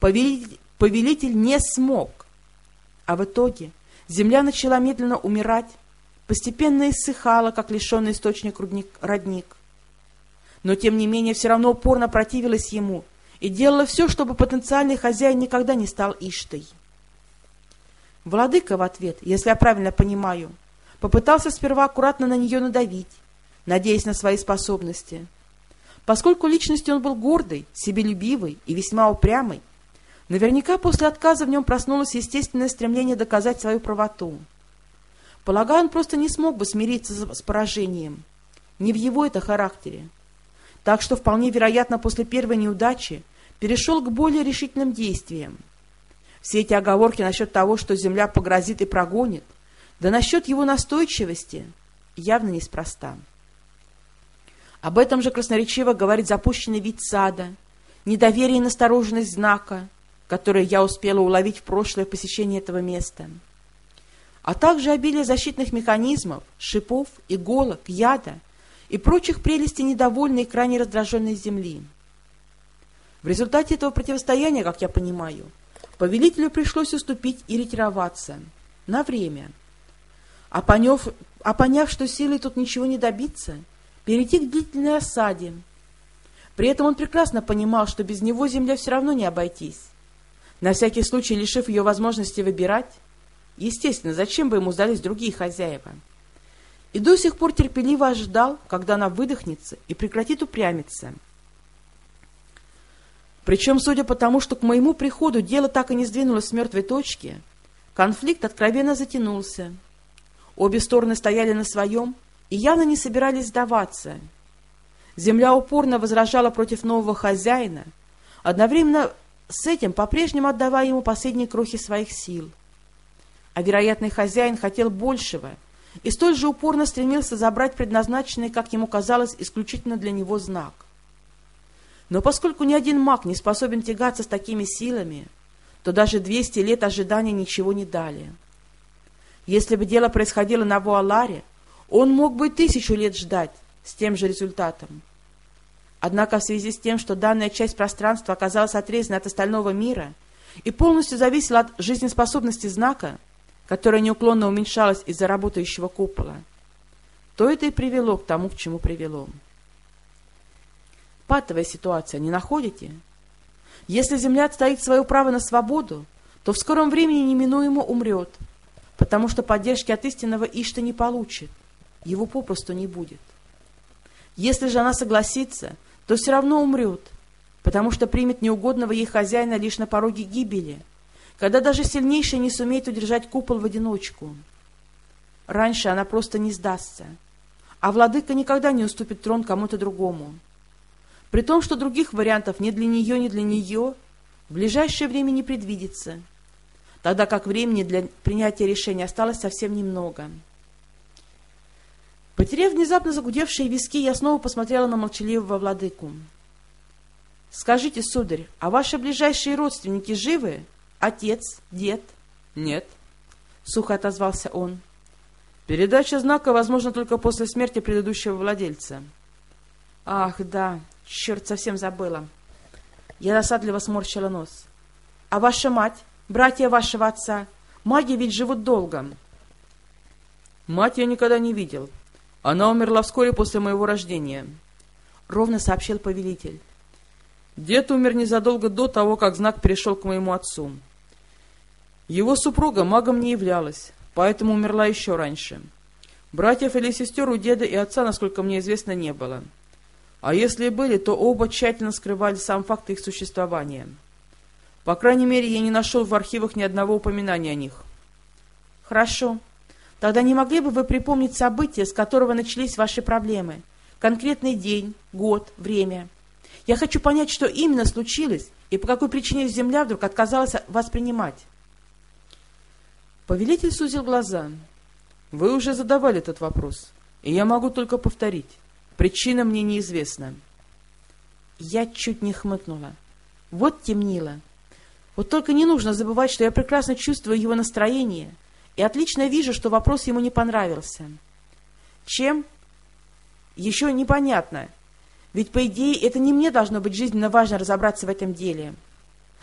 A: Повелитель, повелитель не смог. А в итоге земля начала медленно умирать, постепенно иссыхала, как лишенный источник рудник, родник. Но, тем не менее, все равно упорно противилась ему и делала все, чтобы потенциальный хозяин никогда не стал Иштой. Владыка в ответ, если я правильно понимаю, попытался сперва аккуратно на нее надавить, надеясь на свои способности. Поскольку личностью он был гордый, себелюбивый и весьма упрямый, наверняка после отказа в нем проснулось естественное стремление доказать свою правоту. Полагаю, он просто не смог бы смириться с поражением. Не в его это характере. Так что вполне вероятно после первой неудачи перешел к более решительным действиям. Все эти оговорки насчет того, что земля погрозит и прогонит, да насчет его настойчивости, явно неспроста. Об этом же красноречиво говорит запущенный вид сада, недоверие и настороженность знака, которые я успела уловить в прошлое посещение этого места, а также обилие защитных механизмов, шипов, иголок, яда и прочих прелестей недовольной и крайне раздраженной земли. В результате этого противостояния, как я понимаю, повелителю пришлось уступить и ретироваться на время. А поняв, а поняв, что силой тут ничего не добиться, перейти к длительной осаде. При этом он прекрасно понимал, что без него земля все равно не обойтись. На всякий случай, лишив ее возможности выбирать, естественно, зачем бы ему сдались другие хозяева? И до сих пор терпеливо ожидал, когда она выдохнется и прекратит упрямиться. Причем, судя по тому, что к моему приходу дело так и не сдвинулось с мертвой точки, конфликт откровенно затянулся. Обе стороны стояли на своем и явно не собирались сдаваться. Земля упорно возражала против нового хозяина, одновременно с этим по-прежнему отдавая ему последние крохи своих сил. А вероятный хозяин хотел большего и столь же упорно стремился забрать предназначенный, как ему казалось, исключительно для него знак. Но поскольку ни один маг не способен тягаться с такими силами, то даже 200 лет ожидания ничего не дали. Если бы дело происходило на Вуаларе, он мог бы тысячу лет ждать с тем же результатом. Однако в связи с тем, что данная часть пространства оказалась отрезана от остального мира и полностью зависела от жизнеспособности знака, которая неуклонно уменьшалась из-за работающего купола, то это и привело к тому, к чему привело. Патовая ситуация, не находите? Если Земля отстоит свое право на свободу, то в скором времени неминуемо умрет, потому что поддержки от истинного Ишта не получит, его попросту не будет. Если же она согласится, то все равно умрет, потому что примет неугодного ей хозяина лишь на пороге гибели, когда даже сильнейший не сумеет удержать купол в одиночку. Раньше она просто не сдастся, а владыка никогда не уступит трон кому-то другому. При том, что других вариантов ни для нее, ни для нее в ближайшее время не предвидится, тогда как времени для принятия решения осталось совсем немного. Потеряв внезапно загудевшие виски, я снова посмотрела на молчаливого владыку. — Скажите, сударь, а ваши ближайшие родственники живы? Отец, дед? — Нет, — сухо отозвался он. — Передача знака возможна только после смерти предыдущего владельца. — Ах, да, Черт, совсем забыла. Я досадливо сморщила нос. А ваша мать, братья вашего отца, маги ведь живут долго. Мать я никогда не видел. Она умерла вскоре после моего рождения. Ровно сообщил повелитель. Дед умер незадолго до того, как знак перешел к моему отцу. Его супруга магом не являлась, поэтому умерла еще раньше. Братьев или сестер у деда и отца, насколько мне известно, не было. — а если и были, то оба тщательно скрывали сам факт их существования. По крайней мере, я не нашел в архивах ни одного упоминания о них. Хорошо. Тогда не могли бы вы припомнить события, с которого начались ваши проблемы? Конкретный день, год, время. Я хочу понять, что именно случилось и по какой причине Земля вдруг отказалась вас принимать. Повелитель сузил глаза. Вы уже задавали этот вопрос, и я могу только повторить. Причина мне неизвестна. Я чуть не хмыкнула. Вот темнило. Вот только не нужно забывать, что я прекрасно чувствую его настроение и отлично вижу, что вопрос ему не понравился. Чем? Еще непонятно. Ведь, по идее, это не мне должно быть жизненно важно разобраться в этом деле.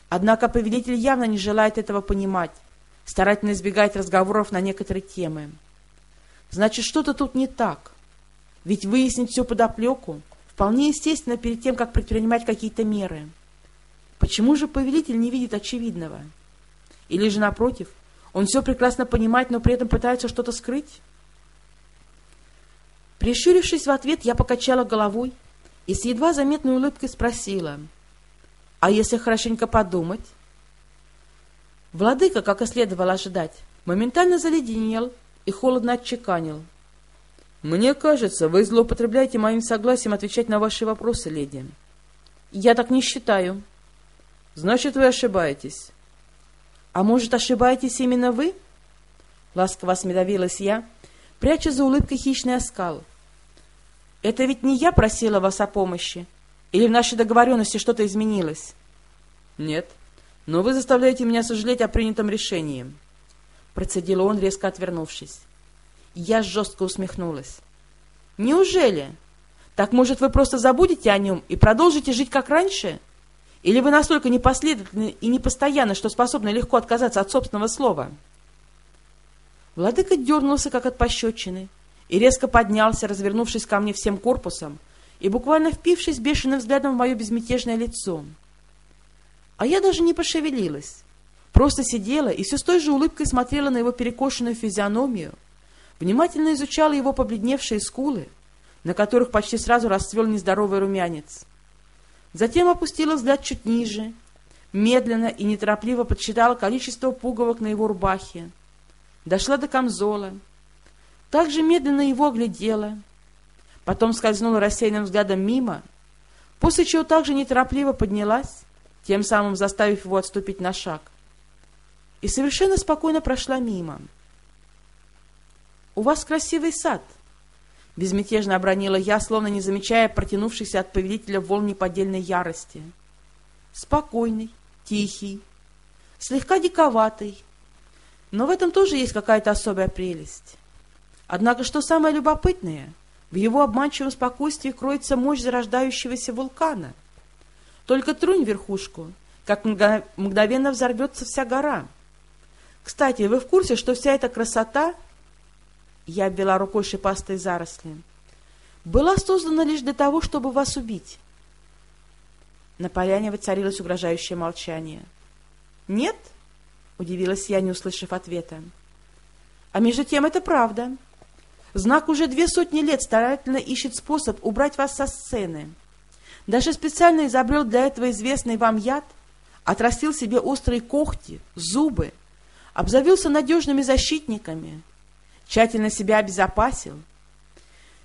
A: Однако повелитель явно не желает этого понимать, старательно избегает разговоров на некоторые темы. Значит, что-то тут не так. Ведь выяснить всю подоплеку вполне естественно перед тем, как предпринимать какие-то меры. Почему же повелитель не видит очевидного? Или же, напротив, он все прекрасно понимает, но при этом пытается что-то скрыть? Прищурившись в ответ, я покачала головой и с едва заметной улыбкой спросила, «А если хорошенько подумать?» Владыка, как и следовало ожидать, моментально заледенел и холодно отчеканил. «Мне кажется, вы злоупотребляете моим согласием отвечать на ваши вопросы, леди». «Я так не считаю». «Значит, вы ошибаетесь». «А может, ошибаетесь именно вы?» Ласково осмедовилась я, пряча за улыбкой хищный оскал. «Это ведь не я просила вас о помощи? Или в нашей договоренности что-то изменилось?» «Нет, но вы заставляете меня сожалеть о принятом решении», — процедил он, резко отвернувшись. Я жестко усмехнулась. «Неужели? Так, может, вы просто забудете о нем и продолжите жить как раньше?» Или вы настолько непоследовательны и непостоянны, что способны легко отказаться от собственного слова? Владыка дернулся, как от пощечины, и резко поднялся, развернувшись ко мне всем корпусом и буквально впившись бешеным взглядом в мое безмятежное лицо. А я даже не пошевелилась, просто сидела и все с той же улыбкой смотрела на его перекошенную физиономию, внимательно изучала его побледневшие скулы, на которых почти сразу расцвел нездоровый румянец. Затем опустила взгляд чуть ниже, медленно и неторопливо подсчитала количество пуговок на его рубахе. Дошла до камзола. Также медленно его оглядела. Потом скользнула рассеянным взглядом мимо, после чего также неторопливо поднялась, тем самым заставив его отступить на шаг. И совершенно спокойно прошла мимо. «У вас красивый сад», Безмятежно обронила я, словно не замечая протянувшихся от повелителя волн неподдельной ярости. Спокойный, тихий, слегка диковатый. Но в этом тоже есть какая-то особая прелесть. Однако, что самое любопытное, в его обманчивом спокойствии кроется мощь зарождающегося вулкана. Только трунь верхушку, как мгновенно взорвется вся гора. Кстати, вы в курсе, что вся эта красота я обвела рукой шипастые заросли. Была создана лишь для того, чтобы вас убить. На поляне воцарилось угрожающее молчание. «Нет?» — удивилась я, не услышав ответа. «А между тем это правда. Знак уже две сотни лет старательно ищет способ убрать вас со сцены. Даже специально изобрел для этого известный вам яд, отрастил себе острые когти, зубы, обзавелся надежными защитниками, тщательно себя обезопасил.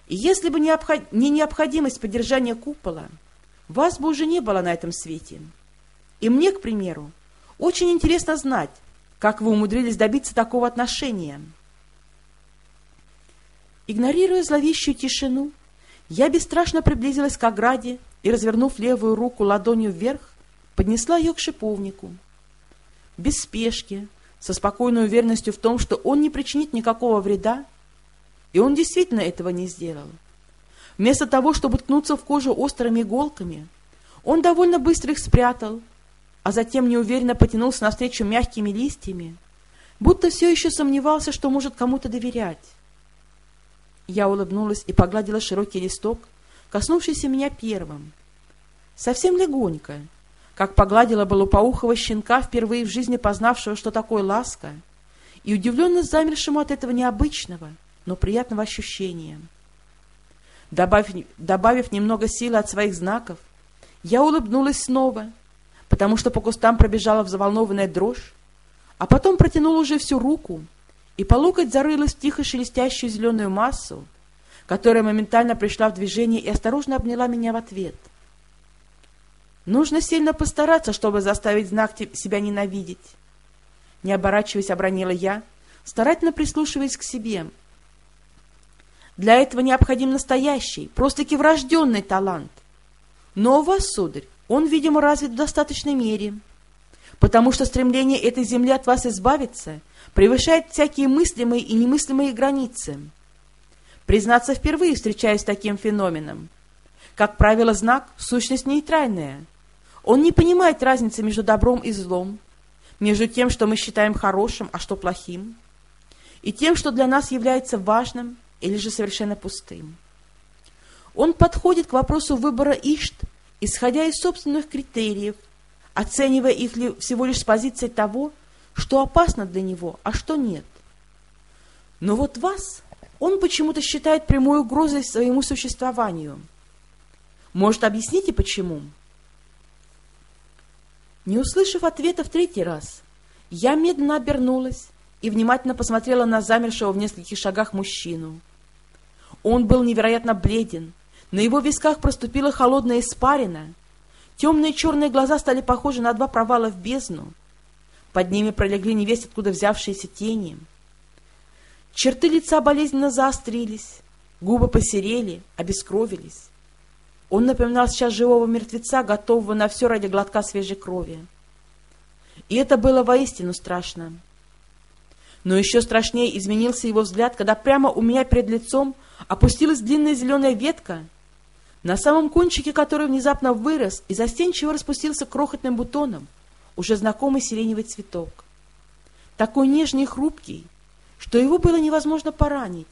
A: И если бы не необходимость поддержания купола, вас бы уже не было на этом свете. И мне, к примеру, очень интересно знать, как вы умудрились добиться такого отношения. Игнорируя зловещую тишину, я бесстрашно приблизилась к ограде и, развернув левую руку ладонью вверх, поднесла ее к шиповнику. Без спешки, со спокойной уверенностью в том, что он не причинит никакого вреда, и он действительно этого не сделал. Вместо того, чтобы ткнуться в кожу острыми иголками, он довольно быстро их спрятал, а затем неуверенно потянулся навстречу мягкими листьями, будто все еще сомневался, что может кому-то доверять. Я улыбнулась и погладила широкий листок, коснувшийся меня первым. Совсем легонько, как погладила балупоухого щенка, впервые в жизни познавшего, что такое ласка, и удивленно замершему от этого необычного, но приятного ощущения. Добавив, добавив немного силы от своих знаков, я улыбнулась снова, потому что по кустам пробежала взволнованная дрожь, а потом протянула уже всю руку и по локоть зарылась в тихо шелестящую зеленую массу, которая моментально пришла в движение и осторожно обняла меня в ответ — Нужно сильно постараться, чтобы заставить знак себя ненавидеть. Не оборачиваясь, обронила я, старательно прислушиваясь к себе. Для этого необходим настоящий, просто-таки врожденный талант. Но у вас, сударь, он, видимо, развит в достаточной мере, потому что стремление этой земли от вас избавиться превышает всякие мыслимые и немыслимые границы. Признаться, впервые встречаюсь с таким феноменом. Как правило, знак — сущность нейтральная — он не понимает разницы между добром и злом, между тем, что мы считаем хорошим, а что плохим, и тем, что для нас является важным или же совершенно пустым. Он подходит к вопросу выбора Ишт, исходя из собственных критериев, оценивая их ли всего лишь с позиции того, что опасно для него, а что нет. Но вот вас он почему-то считает прямой угрозой своему существованию. Может, объясните, почему? Не услышав ответа в третий раз, я медленно обернулась и внимательно посмотрела на замершего в нескольких шагах мужчину. Он был невероятно бледен, на его висках проступила холодная испарина, темные черные глаза стали похожи на два провала в бездну, под ними пролегли невесть откуда взявшиеся тени. Черты лица болезненно заострились, губы посерели, обескровились. Он напоминал сейчас живого мертвеца, готового на все ради глотка свежей крови. И это было воистину страшно. Но еще страшнее изменился его взгляд, когда прямо у меня перед лицом опустилась длинная зеленая ветка, на самом кончике которой внезапно вырос и застенчиво распустился крохотным бутоном уже знакомый сиреневый цветок. Такой нежный и хрупкий, что его было невозможно поранить.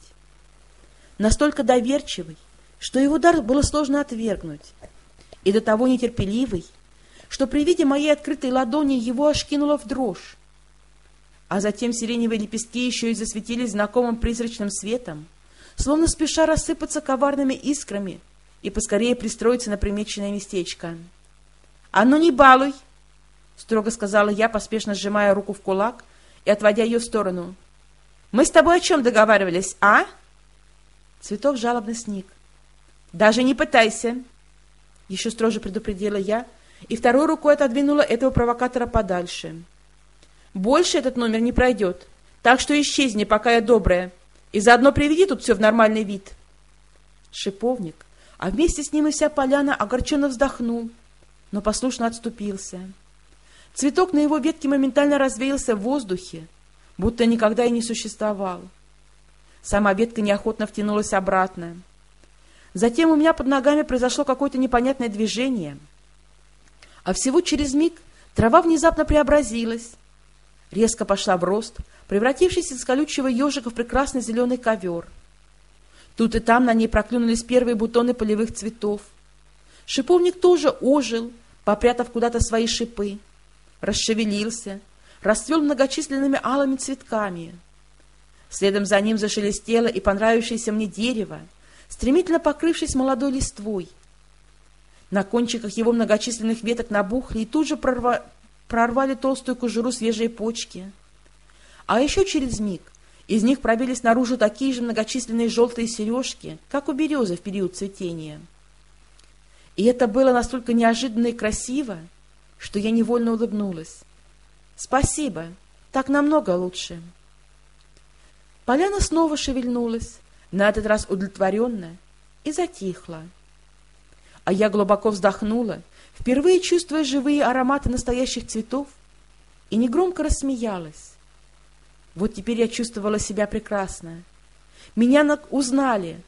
A: Настолько доверчивый, что его дар было сложно отвергнуть, и до того нетерпеливый, что при виде моей открытой ладони его аж кинуло в дрожь. А затем сиреневые лепестки еще и засветились знакомым призрачным светом, словно спеша рассыпаться коварными искрами и поскорее пристроиться на примеченное местечко. «А ну не балуй!» — строго сказала я, поспешно сжимая руку в кулак и отводя ее в сторону. «Мы с тобой о чем договаривались, а?» Цветок жалобно сник. «Даже не пытайся!» Еще строже предупредила я и второй рукой отодвинула этого провокатора подальше. «Больше этот номер не пройдет, так что исчезни, пока я добрая, и заодно приведи тут все в нормальный вид». Шиповник, а вместе с ним и вся поляна огорченно вздохнул, но послушно отступился. Цветок на его ветке моментально развеялся в воздухе, будто никогда и не существовал. Сама ветка неохотно втянулась обратно. Затем у меня под ногами произошло какое-то непонятное движение. А всего через миг трава внезапно преобразилась, резко пошла в рост, превратившись из колючего ежика в прекрасный зеленый ковер. Тут и там на ней проклюнулись первые бутоны полевых цветов. Шиповник тоже ожил, попрятав куда-то свои шипы расшевелился, расцвел многочисленными алыми цветками. Следом за ним зашелестело и понравившееся мне дерево, стремительно покрывшись молодой листвой. На кончиках его многочисленных веток набухли и тут же прорва... прорвали толстую кожуру свежие почки. А еще через миг из них пробились наружу такие же многочисленные желтые сережки, как у березы в период цветения. И это было настолько неожиданно и красиво, что я невольно улыбнулась. «Спасибо, так намного лучше». Поляна снова шевельнулась, на этот раз удовлетворенно, и затихла. А я глубоко вздохнула, впервые чувствуя живые ароматы настоящих цветов, и негромко рассмеялась. Вот теперь я чувствовала себя прекрасно. Меня узнали,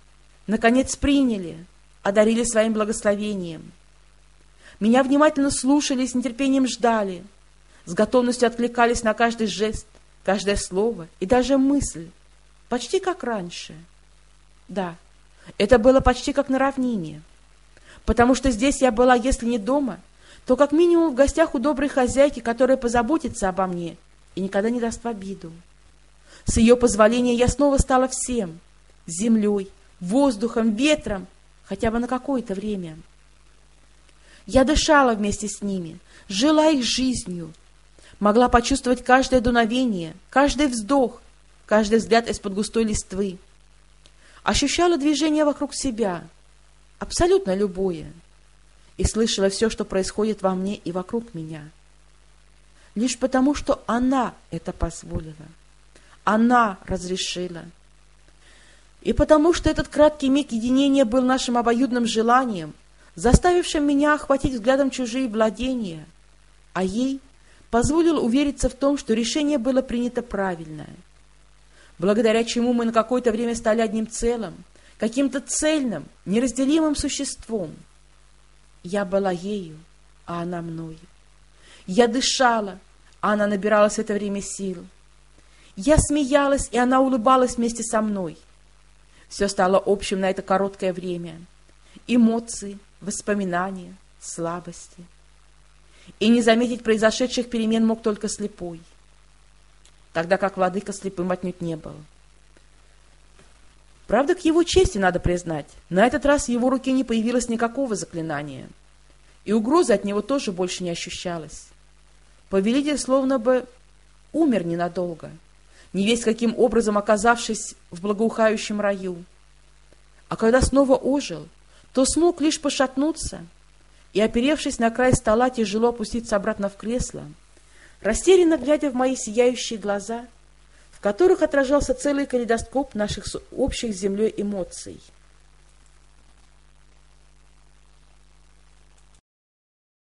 A: наконец приняли, одарили своим благословением — меня внимательно слушали с нетерпением ждали, с готовностью откликались на каждый жест, каждое слово и даже мысль, почти как раньше. Да, это было почти как на равнине, потому что здесь я была, если не дома, то как минимум в гостях у доброй хозяйки, которая позаботится обо мне и никогда не даст в обиду. С ее позволения я снова стала всем — землей, воздухом, ветром, хотя бы на какое-то время — я дышала вместе с ними, жила их жизнью, могла почувствовать каждое дуновение, каждый вздох, каждый взгляд из-под густой листвы. Ощущала движение вокруг себя, абсолютно любое, и слышала все, что происходит во мне и вокруг меня. Лишь потому, что она это позволила, она разрешила. И потому, что этот краткий миг единения был нашим обоюдным желанием — заставившим меня охватить взглядом чужие владения, а ей позволил увериться в том, что решение было принято правильное, благодаря чему мы на какое-то время стали одним целым, каким-то цельным, неразделимым существом. Я была ею, а она мной. Я дышала, а она набиралась в это время сил. Я смеялась, и она улыбалась вместе со мной. Все стало общим на это короткое время. Эмоции, воспоминания, слабости.
B: и не заметить произошедших перемен мог только слепой, тогда как владыка слепым отнюдь не был. Правда, к его чести надо признать, на этот раз в его руке не появилось никакого заклинания, и угрозы от него тоже больше не ощущалось. Повелитель словно бы умер ненадолго, не весь каким образом оказавшись в благоухающем раю. А когда снова ожил, то смог лишь пошатнуться и, оперевшись на край стола, тяжело опуститься обратно в кресло, растерянно глядя в мои сияющие глаза — которых отражался целый калейдоскоп наших общих с землей эмоций —